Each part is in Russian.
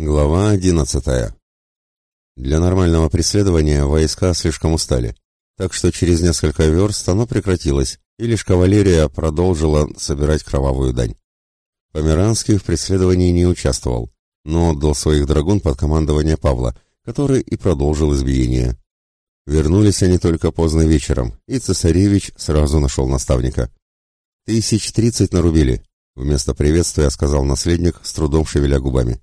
Глава одиннадцатая. Для нормального преследования войска слишком устали, так что через несколько верст оно прекратилось, и лишь кавалерия продолжила собирать кровавую дань. Померанский в преследовании не участвовал, но отдал своих драгун под командование Павла, который и продолжил избиение. Вернулись они только поздно вечером, и цесаревич сразу нашел наставника. «Тысяч тридцать нарубили», — вместо приветствия сказал наследник, с трудом шевеля губами.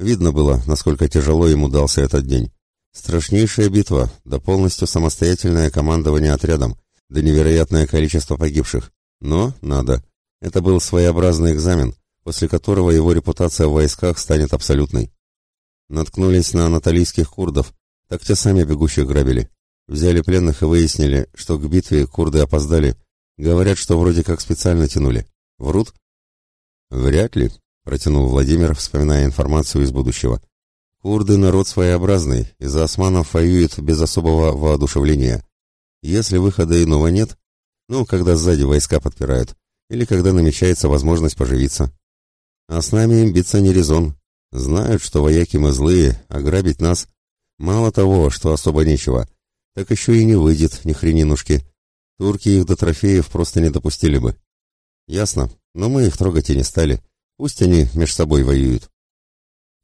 Видно было, насколько тяжело ему дался этот день. Страшнейшая битва, да полностью самостоятельное командование отрядом, да невероятное количество погибших. Но надо. Это был своеобразный экзамен, после которого его репутация в войсках станет абсолютной. Наткнулись на анатолийских курдов, так те сами бегущих грабили. Взяли пленных и выяснили, что к битве курды опоздали. Говорят, что вроде как специально тянули. Врут? Вряд ли, протянул Владимир, вспоминая информацию из будущего. Курды народ своеобразный, и за османов воюют без особого воодушевления. Если выхода иного нет, ну, когда сзади войска подпирают, или когда намечается возможность поживиться. А с нами им биться не резон. Знают, что вояки мы злые, а грабить нас мало того, что особо нечего, так еще и не выйдет ни хренинушки. Турки их до трофеев просто не допустили бы. Ясно, но мы их трогать и не стали. Пусть они между собой воюют.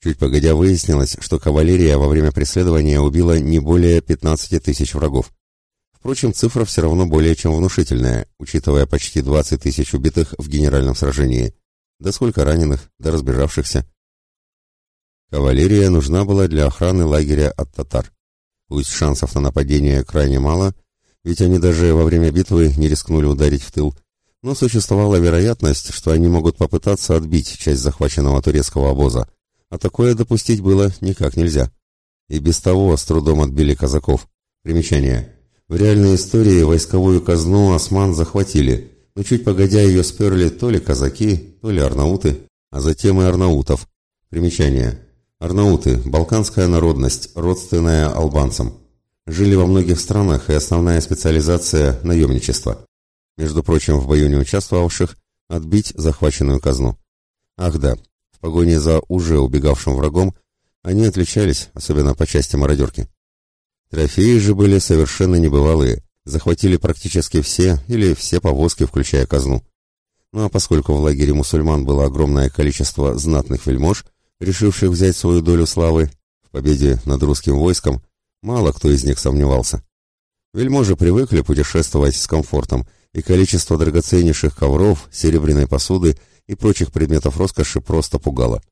Чуть погодя выяснилось, что кавалерия во время преследования убила не более 15 тысяч врагов. Впрочем, цифра все равно более чем внушительная, учитывая почти 20 тысяч убитых в генеральном сражении. Да сколько раненых, да разбежавшихся. Кавалерия нужна была для охраны лагеря от татар. Пусть шансов на нападение крайне мало, ведь они даже во время битвы не рискнули ударить в тыл, но существовала вероятность, что они могут попытаться отбить часть захваченного турецкого обоза, а такое допустить было никак нельзя. И без того с трудом отбили казаков. Примечание. В реальной истории войсковую казну осман захватили, но чуть погодя ее сперли то ли казаки, то ли арнауты, а затем и арнаутов. Примечание. Арнауты – балканская народность, родственная албанцам. Жили во многих странах и основная специализация – наемничество между прочим, в бою не участвовавших, отбить захваченную казну. Ах да, в погоне за уже убегавшим врагом они отличались, особенно по части мародерки. Трофеи же были совершенно небывалые, захватили практически все или все повозки, включая казну. Ну а поскольку в лагере мусульман было огромное количество знатных вельмож, решивших взять свою долю славы в победе над русским войском, мало кто из них сомневался. Вельможи привыкли путешествовать с комфортом и количество драгоценнейших ковров, серебряной посуды и прочих предметов роскоши просто пугало.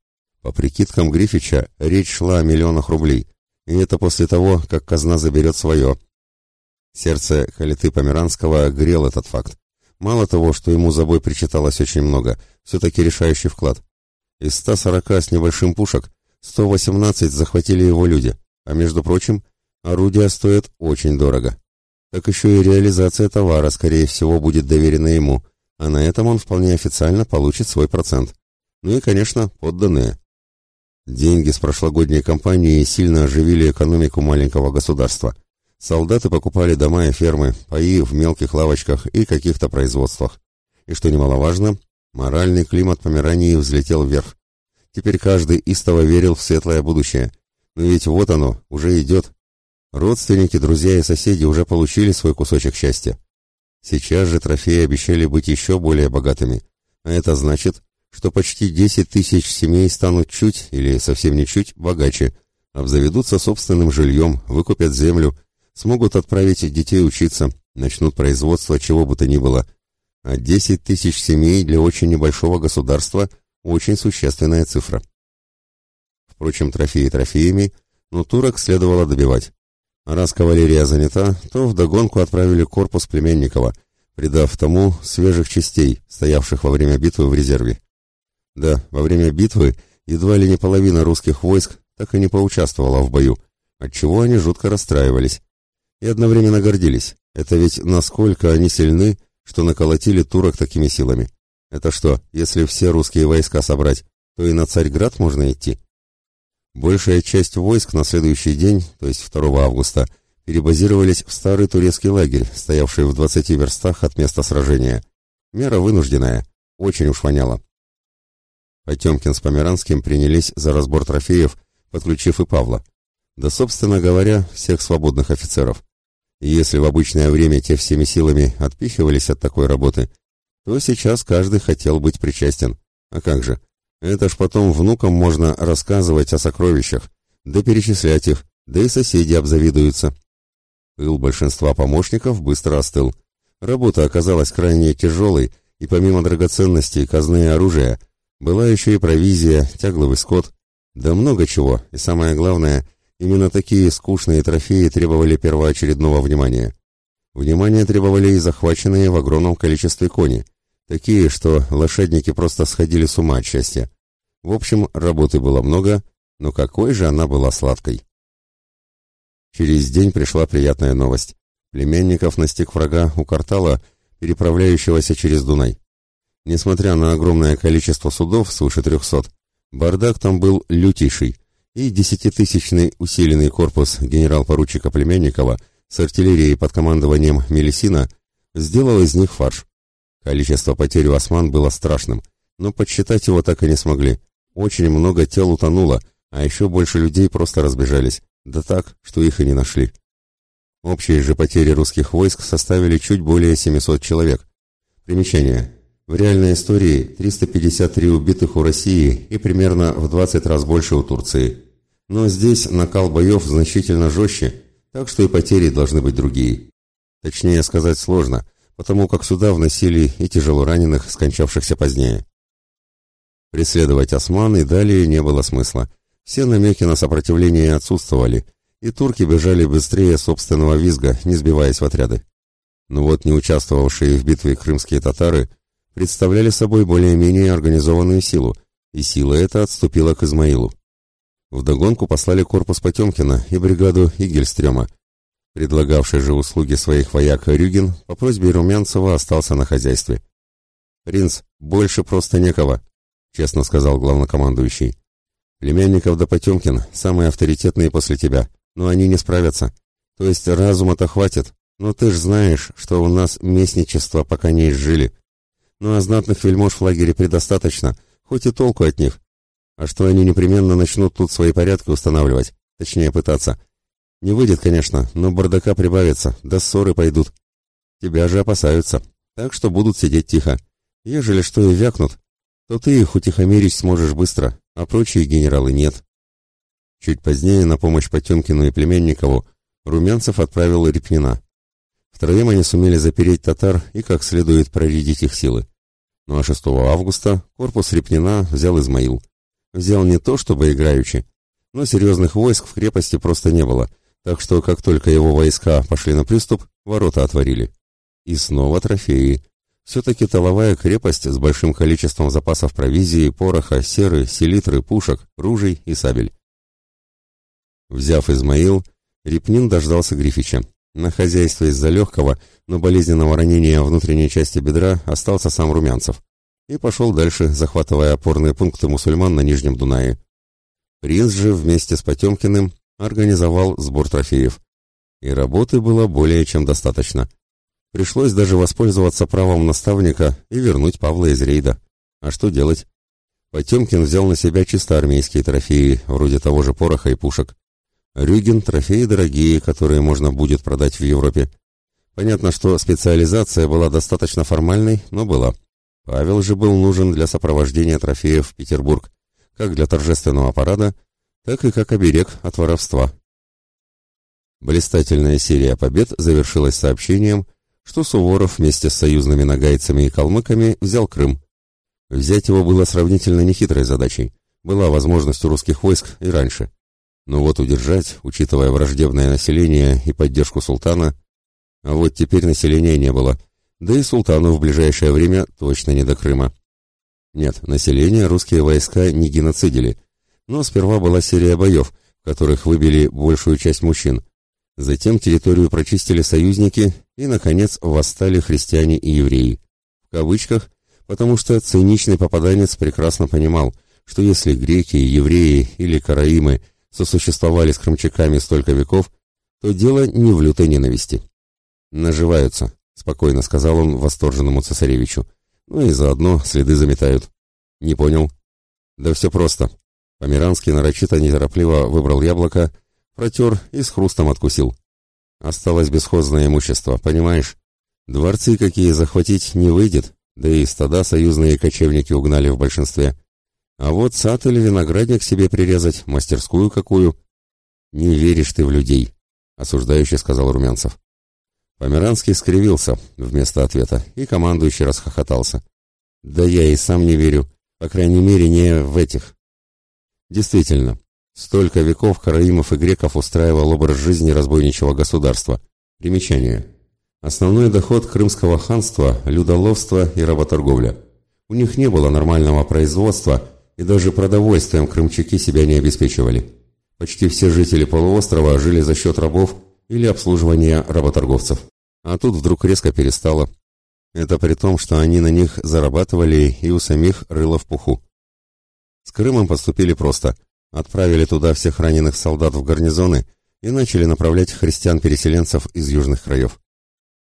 По прикидкам Грифича, речь шла о миллионах рублей, и это после того, как казна заберет свое. Сердце Халиты Померанского грел этот факт. Мало того, что ему за бой причиталось очень много, все-таки решающий вклад. Из 140 с небольшим пушек 118 захватили его люди, а между прочим, орудия стоят очень дорого так еще и реализация товара, скорее всего, будет доверена ему, а на этом он вполне официально получит свой процент. Ну и, конечно, подданные. Деньги с прошлогодней кампании сильно оживили экономику маленького государства. Солдаты покупали дома и фермы, паи в мелких лавочках и каких-то производствах. И что немаловажно, моральный климат Померании взлетел вверх. Теперь каждый истово верил в светлое будущее. Но ведь вот оно, уже идет, Родственники, друзья и соседи уже получили свой кусочек счастья. Сейчас же трофеи обещали быть еще более богатыми. А это значит, что почти 10 тысяч семей станут чуть или совсем не чуть богаче, обзаведутся собственным жильем, выкупят землю, смогут отправить детей учиться, начнут производство чего бы то ни было. А 10 тысяч семей для очень небольшого государства – очень существенная цифра. Впрочем, трофеи трофеями, но турок следовало добивать. Раз кавалерия занята, то вдогонку отправили корпус Племенникова, придав тому свежих частей, стоявших во время битвы в резерве. Да, во время битвы едва ли не половина русских войск так и не поучаствовала в бою, отчего они жутко расстраивались. И одновременно гордились. Это ведь насколько они сильны, что наколотили турок такими силами. Это что, если все русские войска собрать, то и на Царьград можно идти? Большая часть войск на следующий день, то есть 2 августа, перебазировались в старый турецкий лагерь, стоявший в 20 верстах от места сражения. Мера вынужденная, очень уж воняло. Потемкин с Померанским принялись за разбор трофеев, подключив и Павла. Да, собственно говоря, всех свободных офицеров. И если в обычное время те всеми силами отпихивались от такой работы, то сейчас каждый хотел быть причастен. А как же? Это ж потом внукам можно рассказывать о сокровищах, да перечислять их, да и соседи обзавидуются. Пыл большинства помощников быстро остыл. Работа оказалась крайне тяжелой, и помимо драгоценностей, казны и оружия, была еще и провизия, тягловый скот, да много чего, и самое главное, именно такие скучные трофеи требовали первоочередного внимания. Внимание требовали и захваченные в огромном количестве кони, такие, что лошадники просто сходили с ума от счастья. В общем, работы было много, но какой же она была сладкой. Через день пришла приятная новость. Племянников настиг врага у квартала, переправляющегося через Дунай. Несмотря на огромное количество судов, свыше трехсот, бардак там был лютейший, и десятитысячный усиленный корпус генерал-поручика Племянникова с артиллерией под командованием Мелисина сделал из них фарш. Количество потерь у осман было страшным, но подсчитать его так и не смогли. Очень много тел утонуло, а еще больше людей просто разбежались, да так, что их и не нашли. Общие же потери русских войск составили чуть более 700 человек. Примечание. В реальной истории 353 убитых у России и примерно в 20 раз больше у Турции. Но здесь накал боев значительно жестче, так что и потери должны быть другие. Точнее сказать сложно, потому как сюда вносили и тяжело раненых, скончавшихся позднее. Преследовать османы далее не было смысла. Все намеки на сопротивление отсутствовали, и турки бежали быстрее собственного визга, не сбиваясь в отряды. Но вот не участвовавшие в битве крымские татары представляли собой более-менее организованную силу, и сила эта отступила к Измаилу. Вдогонку послали корпус Потемкина и бригаду Игельстрема. Предлагавший же услуги своих вояк Рюгин по просьбе Румянцева остался на хозяйстве. «Принц, больше просто некого», честно сказал главнокомандующий. Племянников да Потемкин самые авторитетные после тебя, но они не справятся. То есть разума-то хватит, но ты ж знаешь, что у нас местничество пока не изжили. Ну а знатных вельмож в лагере предостаточно, хоть и толку от них. А что они непременно начнут тут свои порядки устанавливать, точнее пытаться. Не выйдет, конечно, но бардака прибавится, да ссоры пойдут. Тебя же опасаются, так что будут сидеть тихо. Ежели что и вякнут, то ты их утихомирить сможешь быстро, а прочие генералы нет. Чуть позднее на помощь Потемкину и Племенникову Румянцев отправил Репнина. Втроем они сумели запереть татар и как следует проредить их силы. Ну а 6 августа корпус Репнина взял Измаил. Взял не то, чтобы играючи, но серьезных войск в крепости просто не было, так что как только его войска пошли на приступ, ворота отворили. И снова трофеи, все-таки тыловая крепость с большим количеством запасов провизии, пороха, серы, селитры, пушек, ружей и сабель. Взяв Измаил, Репнин дождался Грифича. На хозяйстве из-за легкого, но болезненного ранения внутренней части бедра остался сам Румянцев и пошел дальше, захватывая опорные пункты мусульман на Нижнем Дунае. Принц же вместе с Потемкиным организовал сбор трофеев. И работы было более чем достаточно – Пришлось даже воспользоваться правом наставника и вернуть Павла из рейда. А что делать? Потемкин взял на себя чисто армейские трофеи, вроде того же пороха и пушек. Рюгин – трофеи дорогие, которые можно будет продать в Европе. Понятно, что специализация была достаточно формальной, но была. Павел же был нужен для сопровождения трофеев в Петербург, как для торжественного парада, так и как оберег от воровства. Блистательная серия побед завершилась сообщением, что Суворов вместе с союзными нагайцами и калмыками взял Крым. Взять его было сравнительно нехитрой задачей. Была возможность у русских войск и раньше. Но вот удержать, учитывая враждебное население и поддержку султана, а вот теперь населения не было, да и султану в ближайшее время точно не до Крыма. Нет, население русские войска не геноцидили, но сперва была серия боев, в которых выбили большую часть мужчин, Затем территорию прочистили союзники и, наконец, восстали христиане и евреи. В кавычках, потому что циничный попаданец прекрасно понимал, что если греки, евреи или караимы сосуществовали с крымчаками столько веков, то дело не в лютой ненависти. «Наживаются», — спокойно сказал он восторженному цесаревичу. «Ну и заодно следы заметают». «Не понял». Да все просто. Померанский нарочито неторопливо выбрал яблоко, протер и с хрустом откусил. Осталось бесхозное имущество, понимаешь? Дворцы какие захватить не выйдет, да и стада союзные кочевники угнали в большинстве. А вот сад или виноградник себе прирезать, мастерскую какую. Не веришь ты в людей, осуждающе сказал Румянцев. Померанский скривился вместо ответа, и командующий расхохотался. Да я и сам не верю, по крайней мере, не в этих. Действительно, столько веков караимов и греков устраивал образ жизни разбойничего государства. Примечание. Основной доход крымского ханства – людоловство и работорговля. У них не было нормального производства, и даже продовольствием крымчаки себя не обеспечивали. Почти все жители полуострова жили за счет рабов или обслуживания работорговцев. А тут вдруг резко перестало. Это при том, что они на них зарабатывали и у самих рыло в пуху. С Крымом поступили просто. Отправили туда всех раненых солдат в гарнизоны и начали направлять христиан-переселенцев из южных краев.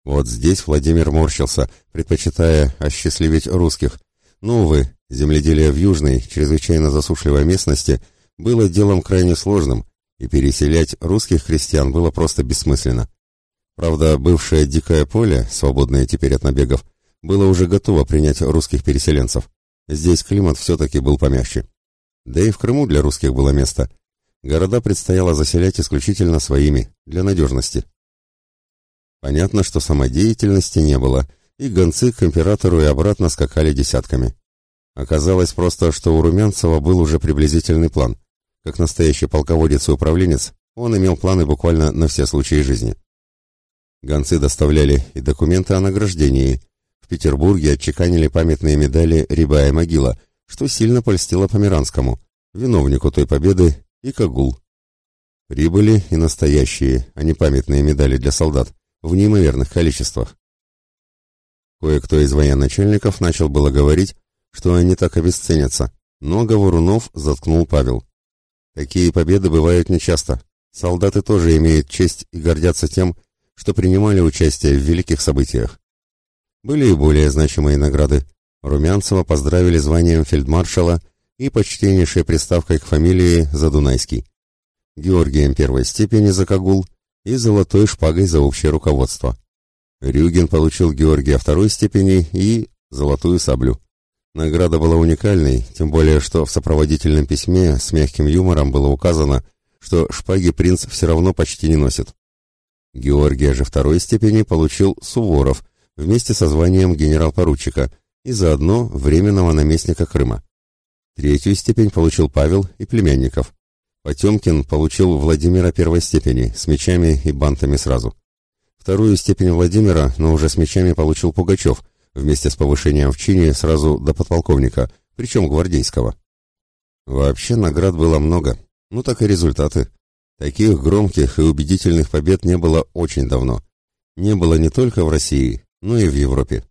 Вот здесь Владимир морщился, предпочитая осчастливить русских. Но, увы, земледелие в южной, чрезвычайно засушливой местности было делом крайне сложным, и переселять русских крестьян было просто бессмысленно. Правда, бывшее дикое поле, свободное теперь от набегов, было уже готово принять русских переселенцев. Здесь климат все-таки был помягче. Да и в Крыму для русских было место. Города предстояло заселять исключительно своими, для надежности. Понятно, что самодеятельности не было, и гонцы к императору и обратно скакали десятками. Оказалось просто, что у Румянцева был уже приблизительный план. Как настоящий полководец и управленец, он имел планы буквально на все случаи жизни. Гонцы доставляли и документы о награждении. В Петербурге отчеканили памятные медали «Рябая могила», что сильно польстило Померанскому, виновнику той победы, и Кагул. Прибыли и настоящие, а не памятные медали для солдат в неимоверных количествах. Кое-кто из военачальников начал было говорить, что они так обесценятся, но Говорунов заткнул Павел. Такие победы бывают нечасто. Солдаты тоже имеют честь и гордятся тем, что принимали участие в великих событиях. Были и более значимые награды. Румянцева поздравили званием фельдмаршала и почтеннейшей приставкой к фамилии Задунайский. Георгием первой степени за Кагул – и золотой шпагой за общее руководство. Рюгин получил Георгия второй степени и золотую саблю. Награда была уникальной, тем более что в сопроводительном письме с мягким юмором было указано, что шпаги принц все равно почти не носит. Георгия же второй степени получил Суворов вместе со званием генерал-поручика и заодно временного наместника Крыма. Третью степень получил Павел и племянников. Потемкин получил Владимира первой степени, с мечами и бантами сразу. Вторую степень Владимира, но уже с мечами получил Пугачев, вместе с повышением в чине сразу до подполковника, причем гвардейского. Вообще наград было много, ну так и результаты. Таких громких и убедительных побед не было очень давно. Не было не только в России, но и в Европе.